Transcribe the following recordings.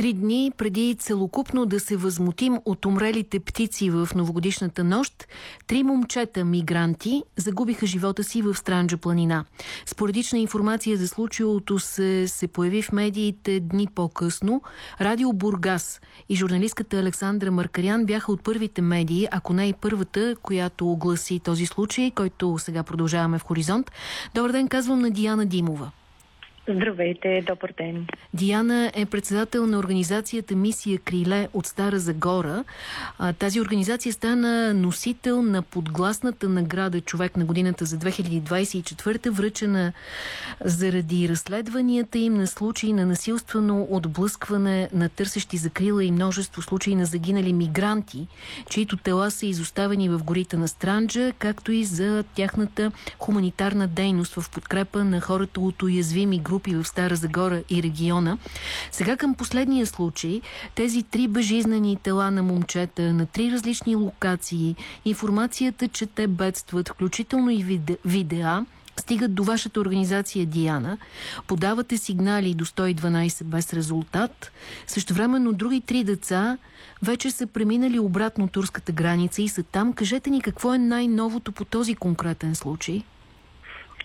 Три дни преди целокупно да се възмутим от умрелите птици в новогодишната нощ, три момчета мигранти загубиха живота си в Странджа планина. Споредична информация за случилото се, се появи в медиите дни по-късно. Радио Бургас и журналистката Александра Маркарян бяха от първите медии, ако не и първата, която огласи този случай, който сега продължаваме в Хоризонт. Добър ден, казвам на Диана Димова. Здравейте, добър ден. Диана е председател на организацията Мисия Криле от Стара Загора. Тази организация стана носител на подгласната награда Човек на годината за 2024, връчена заради разследванията им на случаи на насилствено отблъскване на търсещи закрила и множество случаи на загинали мигранти, чието тела са изоставени в горите на Странджа, както и за тяхната хуманитарна дейност в подкрепа на хората от уязвими групи групи в Стара Загора и региона. Сега към последния случай, тези три безжизнени тела на момчета на три различни локации, информацията, че те бедстват, включително и видеа, стигат до вашата организация Диана, подавате сигнали до 112 без резултат, също времено други три деца вече са преминали обратно турската граница и са там. Кажете ни какво е най-новото по този конкретен случай?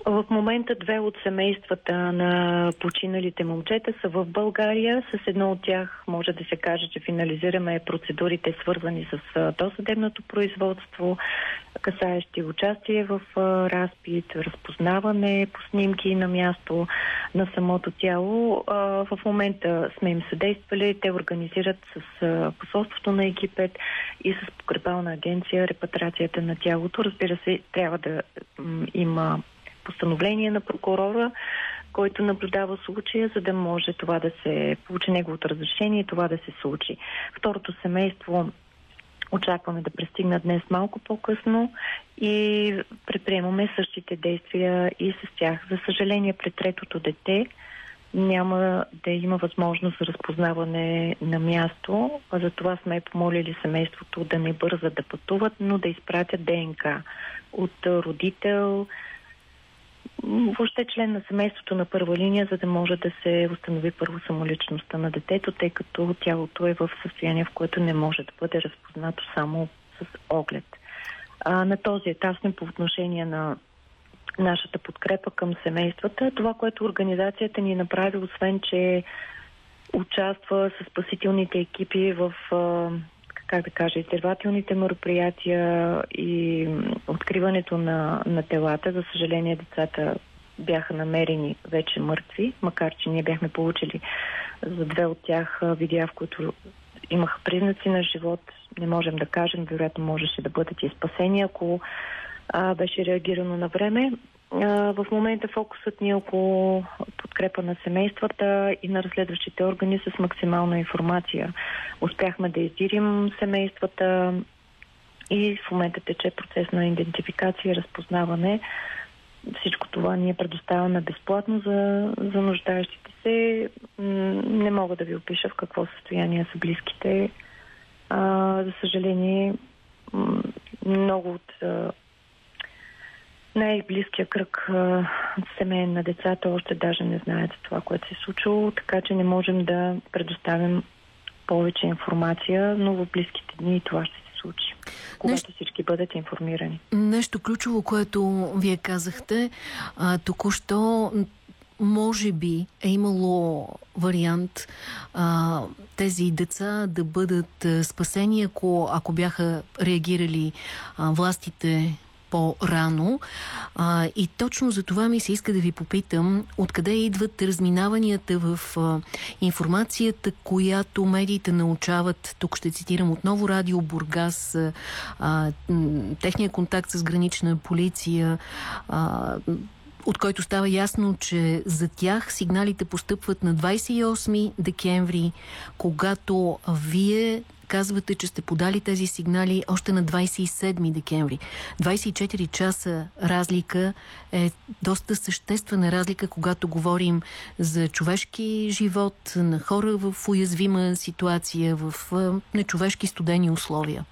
В момента две от семействата на починалите момчета са в България. С едно от тях може да се каже, че финализираме процедурите свързани с досъдебното производство, касаещи участие в разпит, разпознаване по снимки на място на самото тяло. В момента сме им съдействали. Те организират с посолството на Египет и с погребална агенция репатрацията на тялото. Разбира се, трябва да има постановление на прокурора, който наблюдава случая, за да може това да се получи неговото разрешение и това да се случи. Второто семейство очакваме да пристигнат днес малко по-късно и предприемаме същите действия и с тях. За съжаление, пред третото дете няма да има възможност за разпознаване на място. Затова сме помолили семейството да не бързат да пътуват, но да изпратят ДНК от родител, въобще член на семейството на първа линия, за да може да се установи първо самоличността на детето, тъй като тялото е в състояние, в което не може да бъде разпознато само с оглед. А, на този етап сме по отношение на нашата подкрепа към семействата. Това, което организацията ни направи, освен че участва с спасителните екипи в как да кажа, изтервателните мероприятия и откриването на, на телата. За съжаление, децата бяха намерени вече мъртви, макар че ние бяхме получили за две от тях видеа, в които имаха признаци на живот. Не можем да кажем, вероятно можеше да бъдат и спасени, ако а, беше реагирано на време. В момента фокусът ни е около подкрепа на семействата и на разследващите органи с максимална информация. Успяхме да издирим семействата и в момента тече процес на идентификация и разпознаване. Всичко това ние предоставяме безплатно за, за нуждаещите се. Не мога да ви опиша в какво състояние са близките. А, за съжаление, много от най-близкия кръг семейен на децата още даже не знаят това, което се е случило, така че не можем да предоставим повече информация, но в близките дни това ще се случи, когато Нещо... всички бъдат информирани. Нещо ключово, което вие казахте, току-що може би е имало вариант а, тези деца да бъдат спасени, ако, ако бяха реагирали а, властите по-рано. и точно за това ми се иска да ви попитам откъде идват разминаванията в а, информацията, която медиите научават. Тук ще цитирам отново Радио Бургас, а, техния контакт с гранична полиция, а, от който става ясно, че за тях сигналите постъпват на 28 декември, когато вие казвате, че сте подали тези сигнали още на 27 декември. 24 часа разлика е доста съществена разлика, когато говорим за човешки живот, на хора в уязвима ситуация, в нечовешки студени условия.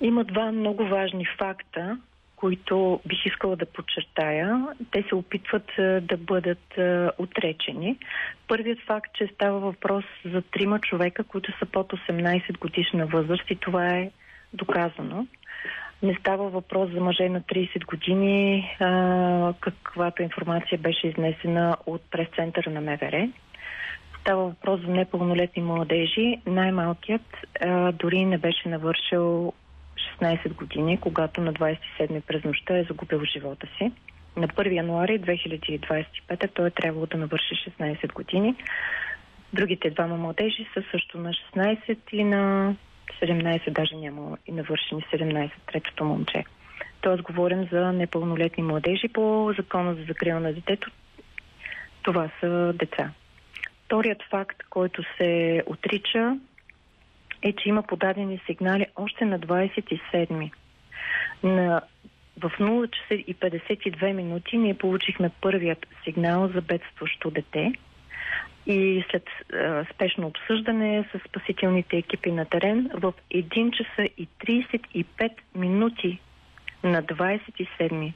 Има два много важни факта, които бих искала да подчертая. Те се опитват да бъдат отречени. Първият факт, че става въпрос за трима човека, които са под 18 годишна възраст и това е доказано. Не става въпрос за мъже на 30 години, а, каквато информация беше изнесена от прес-центъра на МВР. Става въпрос за непълнолетни младежи. Най-малкият а, дори не беше навършил 16 години, когато на 27 през нощта е загубил живота си. На 1 януари 2025 той е трябвало да навърши 16 години. Другите двама младежи са също на 16 и на 17, даже няма и навършени 17, третото момче. Тоест говорим за непълнолетни младежи по закона за закрила на детето. Това са деца. Вторият факт, който се отрича, е, че има подадени сигнали още на 27 На, в 0 часа и 52 минути ние получихме първият сигнал за бедстващо дете. И след а, спешно обсъждане с спасителните екипи на терен в 1 часа и 35 минути на 27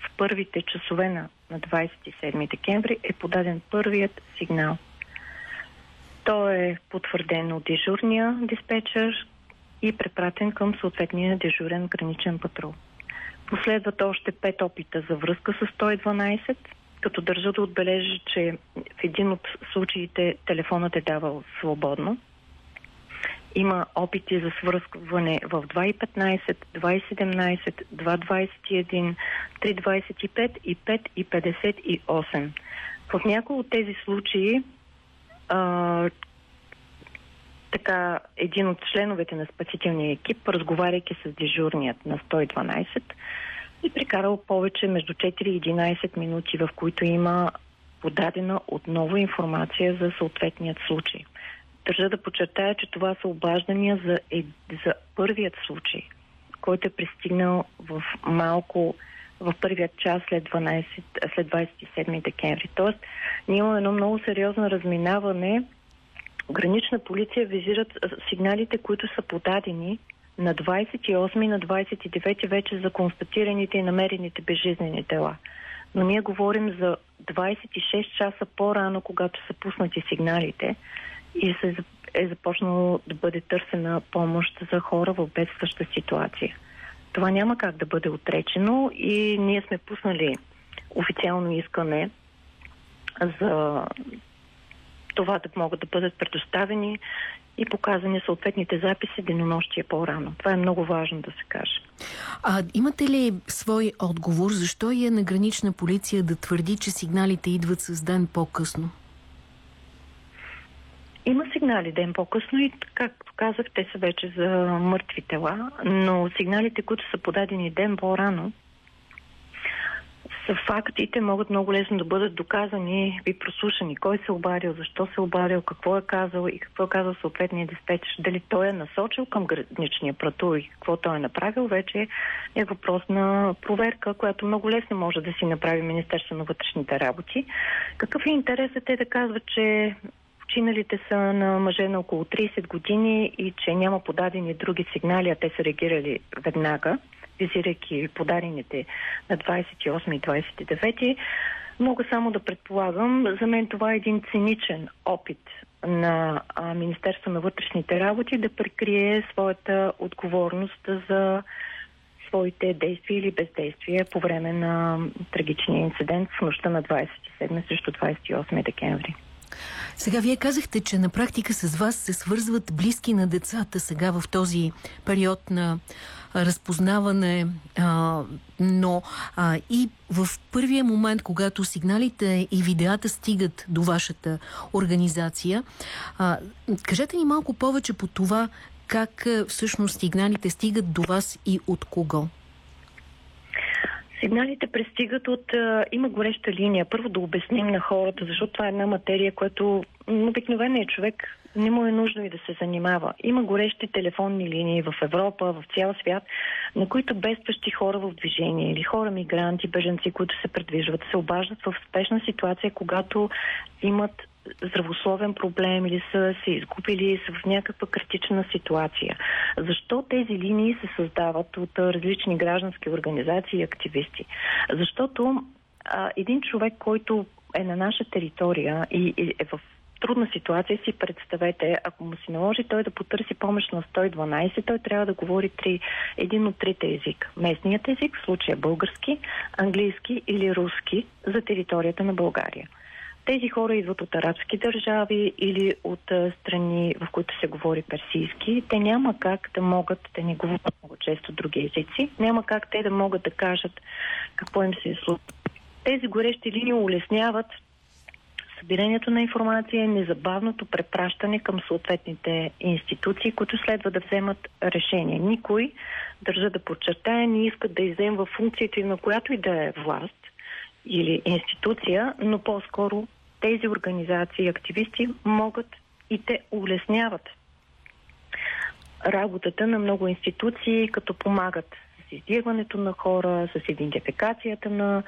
в първите часове на, на 27 декември е подаден първият сигнал – той е потвърден от дежурния диспетчер и препратен към съответния дежурен граничен патрул. Последват още пет опита за връзка с 112, като държа да отбележа, че в един от случаите телефонът е давал свободно. Има опити за свързване в 2.15, 2.17, 2.21, 3.25 и 5.58. В някои от тези случаи а, така един от членовете на спасителния екип, разговаряйки с дежурният на 112, е прикарал повече между 4 и 11 минути, в които има подадена отново информация за съответният случай. Държа да подчертая, че това са обаждания за, е, за първият случай, който е пристигнал в малко в първият час след, 12, след 27 декември. Тоест, ние имаме едно много сериозно разминаване. Гранична полиция визират сигналите, които са подадени на 28 и на 29 вече за констатираните и намерените безжизнени тела. Но ние говорим за 26 часа по-рано, когато са пуснати сигналите и се е започнало да бъде търсена помощ за хора в бедстваща ситуация. Това няма как да бъде отречено и ние сме пуснали официално искане за това да могат да бъдат предоставени и показани съответните записи денонощия по-рано. Това е много важно да се каже. А имате ли свой отговор? Защо е на гранична полиция да твърди, че сигналите идват с ден по-късно? Сигнали ден по-късно и, както казах, те са вече за мъртви тела, но сигналите, които са подадени ден по-рано, са фактите, могат много лесно да бъдат доказани и прослушани. Кой се е обадил, защо се е обадил, какво е казал и какво е казал съответния диспетч. Дали той е насочил към граничния прату и какво той е направил, вече е въпрос на проверка, която много лесно може да си направи Министерство на вътрешните работи. Какъв е интересът е да казва, че Починалите са на мъже на около 30 години и че няма подадени други сигнали, а те са реагирали веднага, визирайки подадените на 28 и 29. Мога само да предполагам, за мен това е един циничен опит на Министерство на вътрешните работи да прикрие своята отговорност за своите действия или бездействия по време на трагичния инцидент в нощта на 27 срещу 28 декември. Сега вие казахте, че на практика с вас се свързват близки на децата сега в този период на разпознаване, а, но а, и в първия момент, когато сигналите и видеята стигат до вашата организация, а, кажете ни малко повече по това, как всъщност сигналите стигат до вас и от кого? Сигналите пристигат от... А, има гореща линия. Първо да обясним на хората, защото това е една материя, която обикновеният човек не му е нужно и да се занимава. Има горещи телефонни линии в Европа, в цял свят, на които бедстващи хора в движение или хора мигранти, беженци, които се предвижват, се обаждат в спешна ситуация, когато имат здравословен проблем или са се изгубили, са в някаква критична ситуация. Защо тези линии се създават от различни граждански организации и активисти? Защото а, един човек, който е на наша територия и, и е в трудна ситуация си представете, ако му се наложи той да потърси помощ на 112, той трябва да говори три, един от трите езика. Местният език, в случая български, английски или руски за територията на България. Тези хора идват от арабски държави или от страни, в които се говори персийски. Те няма как да могат, те не говорят много често други езици, няма как те да могат да кажат какво им се е случило. Тези горещи линии улесняват събирането на информация и незабавното препращане към съответните институции, които следва да вземат решение. Никой, държа да подчертая, не иска да изземва функциите на която и да е власт или институция, но по-скоро тези организации и активисти могат и те улесняват работата на много институции, като помагат с издирването на хора, с идентификацията на,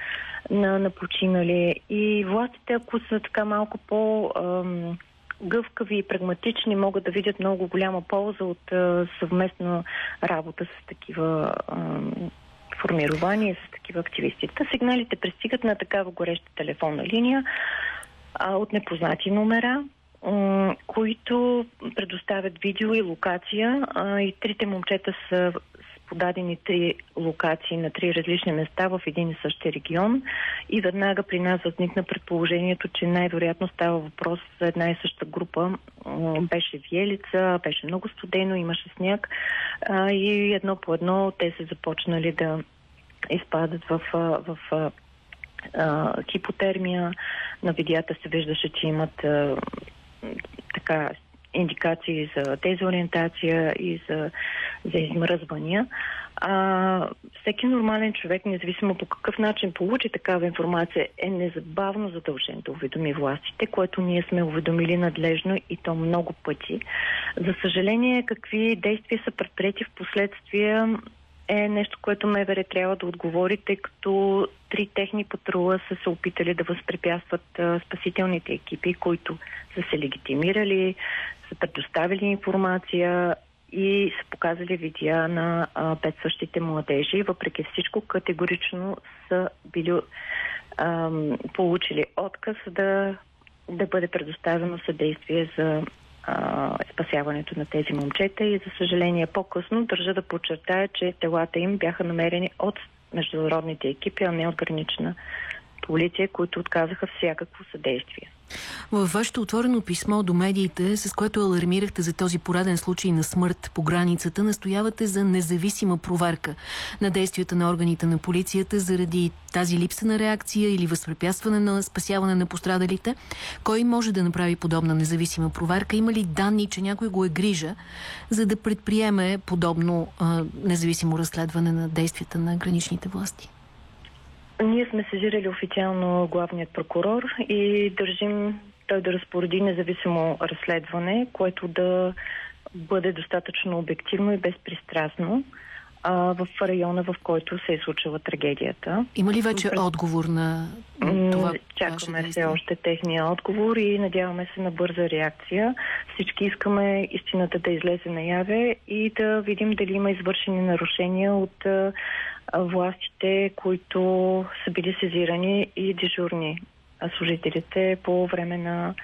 на, на починали. И властите, ако са така малко по... Ам, гъвкави и прагматични могат да видят много голяма полза от а, съвместна работа с такива а, формирования, с такива активисти. Та сигналите пристигат на такава гореща телефонна линия а, от непознати номера, а, които предоставят видео и локация. А, и трите момчета са подадени три локации на три различни места в един и същи регион и веднага при нас възникна предположението, че най-вероятно става въпрос за една и съща група. Беше виелица, беше много студено, имаше сняг и едно по едно те се започнали да изпадат в, в, в хипотермия. На видеята се виждаше, че имат така индикации за дезориентация и за, за измръзвания. А, всеки нормален човек, независимо по какъв начин получи такава информация, е незабавно задължен да уведоми властите, което ние сме уведомили надлежно и то много пъти. За съжаление, какви действия са предприяти в последствие е нещо, което МВР трябва да отговори, тъй като три техни патрула са се опитали да възпрепятстват спасителните екипи, които са се легитимирали, са предоставили информация и са показали видеа на а, пет същите младежи. Въпреки всичко, категорично са били а, получили отказ да, да бъде предоставено съдействие за спасяването на тези момчета и за съжаление по-късно държа да подчертая, че телата им бяха намерени от международните екипи, а не от гранична полиция, които отказаха всякакво съдействие. Във вашето отворено писмо до медиите, с което алармирахте за този пореден случай на смърт по границата, настоявате за независима проверка на действията на органите на полицията заради тази липса на реакция или възпрепятстване на спасяване на пострадалите. Кой може да направи подобна независима проверка? Има ли данни, че някой го е грижа, за да предприеме подобно а, независимо разследване на действията на граничните власти? Ние сме сезирали официално главният прокурор и държим той да разпореди независимо разследване, което да бъде достатъчно обективно и безпристрастно а, в района, в който се е случила трагедията. Има ли вече отговор на това? Чакаме все още техния отговор и надяваме се на бърза реакция. Всички искаме истината да излезе наяве и да видим дали има извършени нарушения от властите, които са били сезирани и дежурни служителите по време на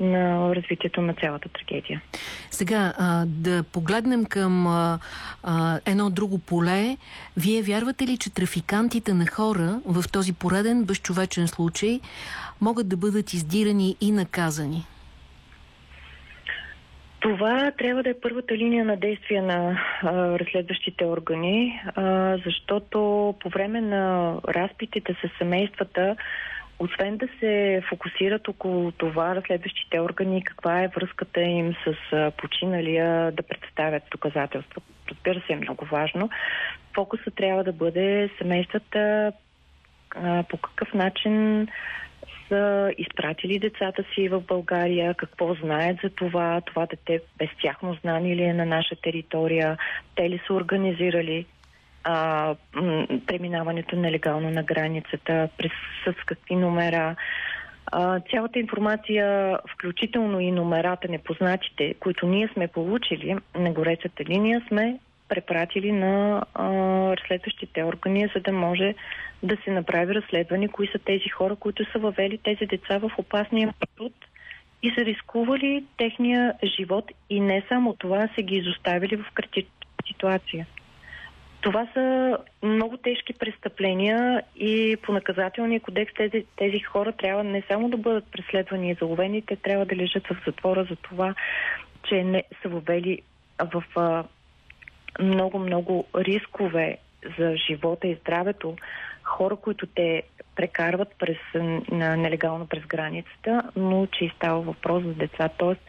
на развитието на цялата трагедия. Сега, а, да погледнем към а, а, едно друго поле. Вие вярвате ли, че трафикантите на хора в този пореден безчовечен случай могат да бъдат издирани и наказани? Това трябва да е първата линия на действие на а, разследващите органи, а, защото по време на разпитите с семействата, освен да се фокусират около това разследващите органи, каква е връзката им с починалия, да представят доказателства, разбира се е много важно, фокусът трябва да бъде семействата по какъв начин са изпратили децата си в България, какво знаят за това, това дете без тяхно знание ли е на наша територия, те ли са организирали а, преминаването нелегално на границата, през, с какви номера. А, цялата информация, включително и номерата непознатите, които ние сме получили на горещата линия, сме препратили на а, разследващите органи, за да може да се направи разследване, кои са тези хора, които са въвели тези деца в опасния маршрут и са рискували техния живот и не само това, са ги изоставили в критична ситуация. Това са много тежки престъпления и по наказателния кодекс тези, тези хора трябва не само да бъдат преследвани и заловени, те трябва да лежат в затвора за това, че не са въвели в много-много рискове за живота и здравето хора, които те прекарват през, нелегално през границата, но че и става въпрос за деца. Тоест,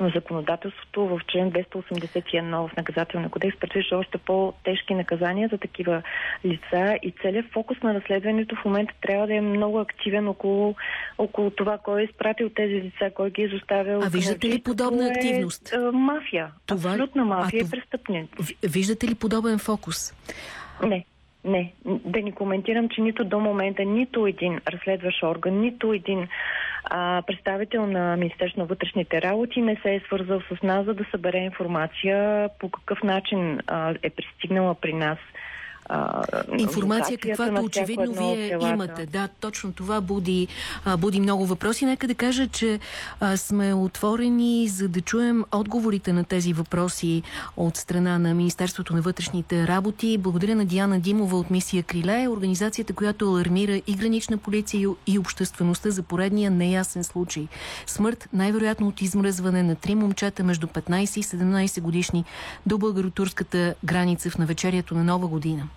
законодателството в член 281 в наказателния кодекс предвижда още по-тежки наказания за такива лица и целият фокус на разследването в момента трябва да е много активен около, около това кой е изпратил тези деца, кой ги е изоставил. А виждате ли подобна е, активност? Е, мафия. Това... Абсолютна мафия а, и престъпник. Виждате ли подобен фокус? Не. Не, да ни коментирам, че нито до момента нито един разследващ орган, нито един а, представител на Министерство на вътрешните работи не се е свързал с нас, за да събере информация по какъв начин а, е пристигнала при нас а, Информация, каквато очевидно вие имате. Да, точно това буди, а, буди много въпроси. Нека да кажа, че а, сме отворени за да чуем отговорите на тези въпроси от страна на Министерството на вътрешните работи. Благодаря на Диана Димова от мисия Криле, организацията, която алармира и гранична полиция и обществеността за поредния неясен случай. Смърт, най-вероятно от измръзване на три момчета между 15 и 17 годишни до българо-турската граница в навечерието на Нова година.